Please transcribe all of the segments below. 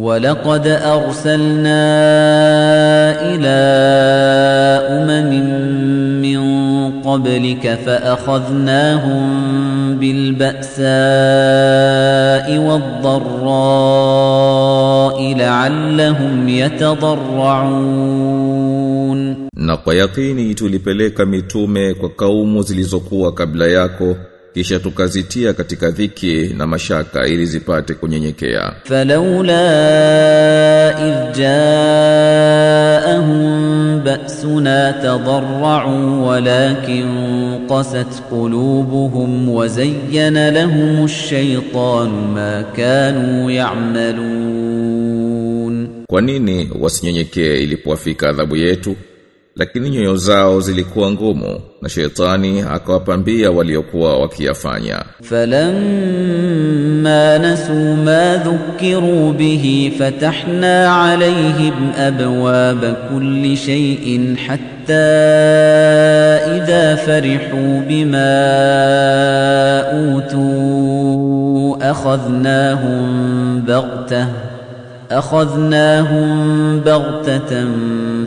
ولقد أرسلنا إلى أمم من قبلك فأخذناهم بالبأساء والضراء لعلهم يتضرعون Na kwa yakini tulipeleka mitume kwa kaumu kisha tukazitia katika dhiki na mashaka ili zipate kunyenyekea. Falaula irjaahum ba'suna tadarra'u walakin qasat qulubuhum wa zayyana lahum ash-shaytanu ma kanu ya'malun. Kwa nini wasinyenyekee ilipowafika adhabu yetu? Lakini nyoyo zao zilikuwa ngumu na shetani akawapambia waliokuwa wakiyafanya. فلما نسوا ما ذكروا به فتحنا عليهم أبواب كل شيء حتى إذا فرحوا بما أوتوا أخذناهم بغتة أخذناهم بغتة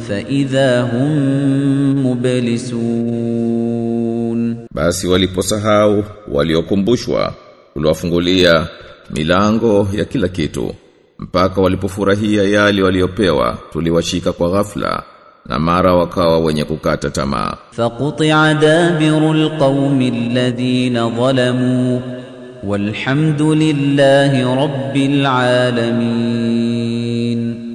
فإذا هم مبلسون Basi waliposahau waliokumbushwa tuliwafungulia milango ya kila kitu mpaka walipofurahia yale waliopewa tuliwashika kwa ghafla na mara wakawa wenye kukata tamaa فقطع دابر القوم الذين ظلموا والحمد لله رب العالمين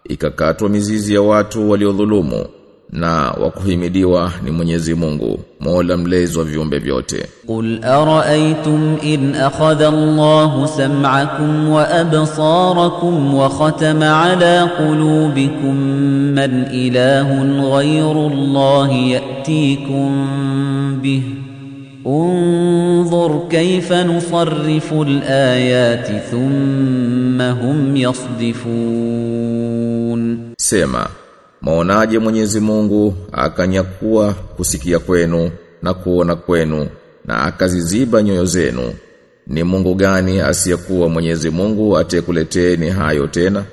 ikakatwa mizizi ya watu waliodhulumu na wakuhimidiwa ni Mwenyezi Mungu Mola mlezi wa viumbe vyote. Qul ara'aytum in akhadha Allahu sam'akum wa absarakum wa khatama ala qulubikum man ilahun ghayru Allah ya'tikum bihi انظر كيف نصرف الآيات ثم هم يصدفون Sema, maonaje Mwenyezi Mungu akanyakua kusikia kwenu na kuona kwenu na akaziziba nyoyo zenu. Ni Mungu gani asiyekuwa Mwenyezi Mungu atekuleteni hayo tena?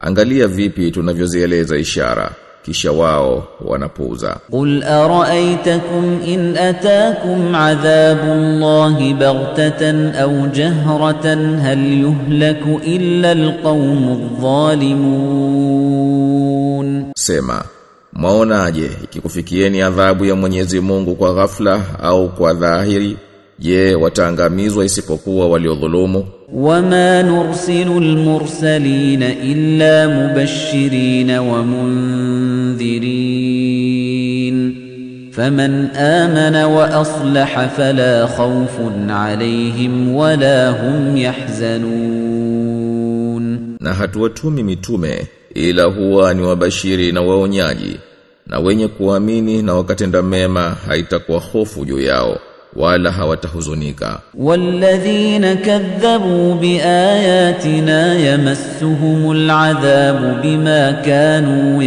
Angalia vipi tunavyozieleza ishara kisha wao wanapuuza. Qul ara'aytakum in atakum adhabullahi baghtatan aw jahratan hal yuhlaku illa alqawmudh zalimun, sema mwaonaje ikikufikieni adhabu ya Mwenyezi Mungu kwa ghafla au kwa dhahiri, je, wataangamizwa isipokuwa waliodhulumu? وما نرسل المرسلين إلا مبشرين ومنذرين فمن آمن وأصلح فلا خوف عليهم ولا هم يحزنون Na hatuwatumi mitume ila huwa ni wabashiri na waonyaji na wenye kuamini na wakatenda mema haitakuwa hofu juu yao wala hawatahuzunika. والذين كذبوا بآياتنا يمسهم العذاب بما كانوا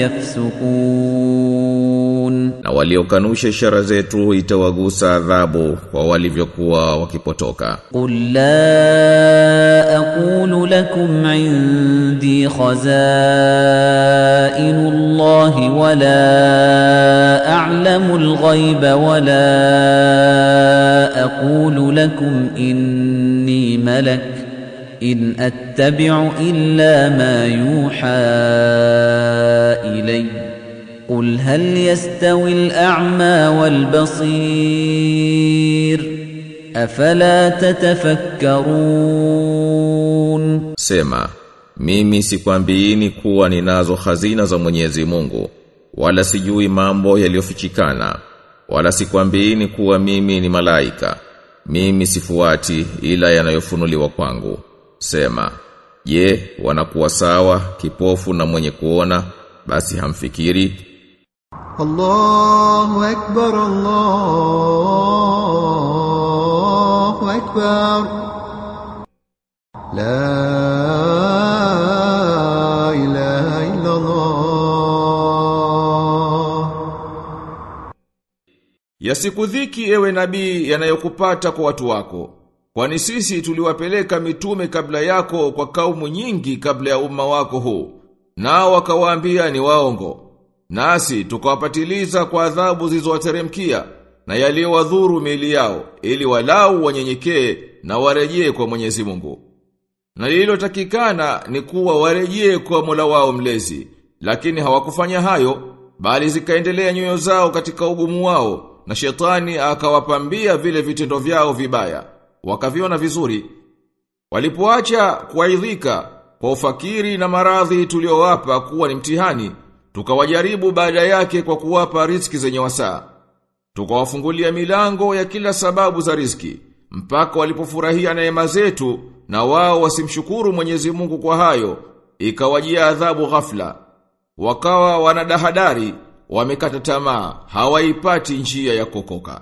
يَعْمَلُونَ نَوَلِيُكَنُشَ الشَّرَّ زَيْتُ إِتَوَغُسَ عَذَابُ وَوَلِيُكُوَا وَكِبُتُوكَ قُلْ لَا أَقُولُ لَكُمْ عِندِي خَزَائِنُ اللَّهِ وَلَا أَعْلَمُ الْغَيْبَ وَلَا أَقُولُ لَكُمْ إِنِّي مَلَكٌ إن أتبع إلا ما يوحى إليّ قل هل يستوي الأعمى والبصير أفلا تتفكرون Sema, mimi sikwambiini kuwa ninazo hazina za Mwenyezi Mungu, wala sijui mambo yaliyofichikana, wala sikwambiini kuwa mimi ni malaika. Mimi sifuati ila yanayofunuliwa kwangu. Sema, je, wanakuwa sawa kipofu na mwenye kuona, basi hamfikiri? الله أكبر الله أكبر لا إله إلا الله Yasikudhiki ewe nabii yanayokupata kwa watu wako. Kwani sisi tuliwapeleka mitume kabla yako kwa kaumu nyingi kabla ya umma wako huu. Nao wakawaambia ni waongo. Nasi tukawapatiliza kwa adhabu zilizowateremkia na yaliyowadhuru miili yao ili walau wanyenyekee na warejee kwa Mwenyezi Mungu. Na lililotakikana ni kuwa warejee kwa Mola wao mlezi, lakini hawakufanya hayo, bali zikaendelea nyoyo zao katika ugumu wao, na shetani akawapambia vile vitendo vyao vibaya, wakaviona vizuri. Walipoacha kuaidhika kwa ufakiri na maradhi tuliowapa kuwa ni mtihani, tukawajaribu baada yake kwa kuwapa riziki zenye wasaa. Tukawafungulia milango ya kila sababu za riziki, mpaka walipofurahia neema zetu na wao wasimshukuru Mwenyezi Mungu kwa hayo, ikawajia adhabu ghafla. Wakawa wanadahadari, wamekata tamaa, hawaipati njia ya kokoka.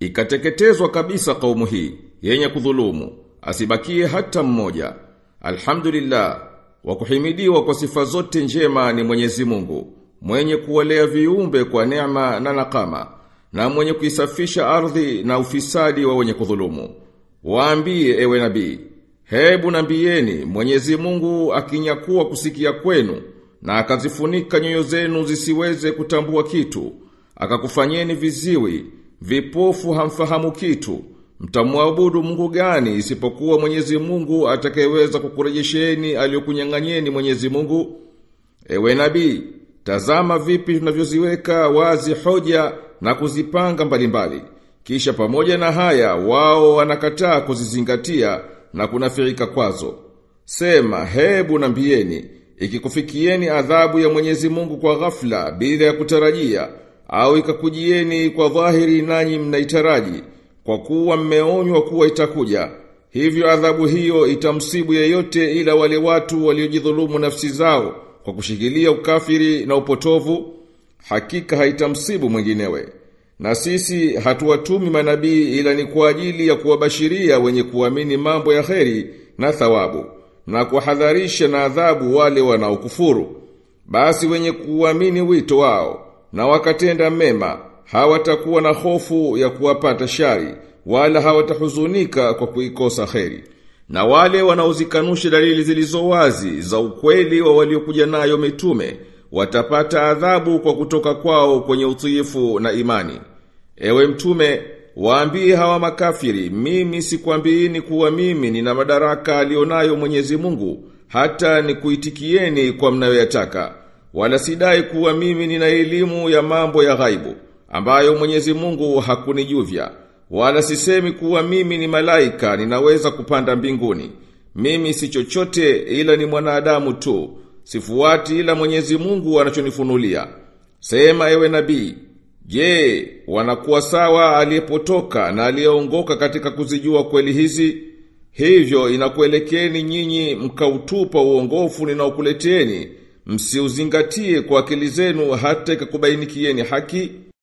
Ikateketezwa kabisa kaumu hii, yenye kudhulumu, asibakie hata mmoja. Alhamdulillah, wa kuhimidiwa kwa sifa zote njema ni Mwenyezi Mungu, mwenye kuwalea viumbe kwa neema na nakama, na mwenye kuisafisha ardhi na ufisadi wa wenye kudhulumu. Waambie ewe nabii, hebu nambieni Mwenyezi Mungu akinyakuwa kusikia kwenu na akazifunika nyoyo zenu zisiweze kutambua kitu, akakufanyeni viziwi, vipofu hamfahamu kitu. Mtamwabudu Mungu gani isipokuwa Mwenyezi Mungu atakayeweza kukurejesheni aliyokunyang'anyeni Mwenyezi Mungu? Ewe nabii, tazama vipi tunavyoziweka wazi hoja na kuzipanga mbalimbali. Mbali. Kisha pamoja na haya wao wanakataa kuzizingatia na kunafirika kwazo. Sema hebu nambieni ikikufikieni adhabu ya Mwenyezi Mungu kwa ghafla bila ya kutarajia au ikakujieni kwa dhahiri nanyi mnaitaraji kwa kuwa mmeonywa kuwa itakuja hivyo adhabu hiyo itamsibu yeyote ila wale watu waliojidhulumu nafsi zao kwa kushikilia ukafiri na upotovu hakika haitamsibu mwinginewe na sisi hatuwatumi manabii ila ni kwa ajili ya kuwabashiria wenye kuamini mambo ya heri na thawabu na kuhadharisha na adhabu wale wanaokufuru. Basi wenye kuamini wito wao na wakatenda mema hawatakuwa na hofu ya kuwapata shari wala hawatahuzunika kwa kuikosa kheri. Na wale wanaozikanusha dalili zilizo wazi za ukweli wa waliokuja nayo mitume watapata adhabu kwa kutoka kwao kwenye utiifu na imani. Ewe mtume, waambie hawa makafiri, mimi sikwambiini kuwa mimi nina madaraka alionayo Mwenyezi Mungu, hata nikuitikieni kwa mnayoyataka. Wala sidai kuwa mimi nina elimu ya mambo ya ghaibu, ambayo Mwenyezi Mungu hakunijuvya. Wala sisemi kuwa mimi ni malaika ninaweza kupanda mbinguni. Mimi si chochote ila ni mwanadamu tu. Sifuati ila Mwenyezi Mungu anachonifunulia. Sema ewe nabii, Je, wanakuwa sawa aliyepotoka na aliyeongoka katika kuzijua kweli hizi? Hivyo inakuelekeni nyinyi mkautupa uongofu ninaokuleteni, msiuzingatie kwa akili zenu hata ikakubainikieni haki.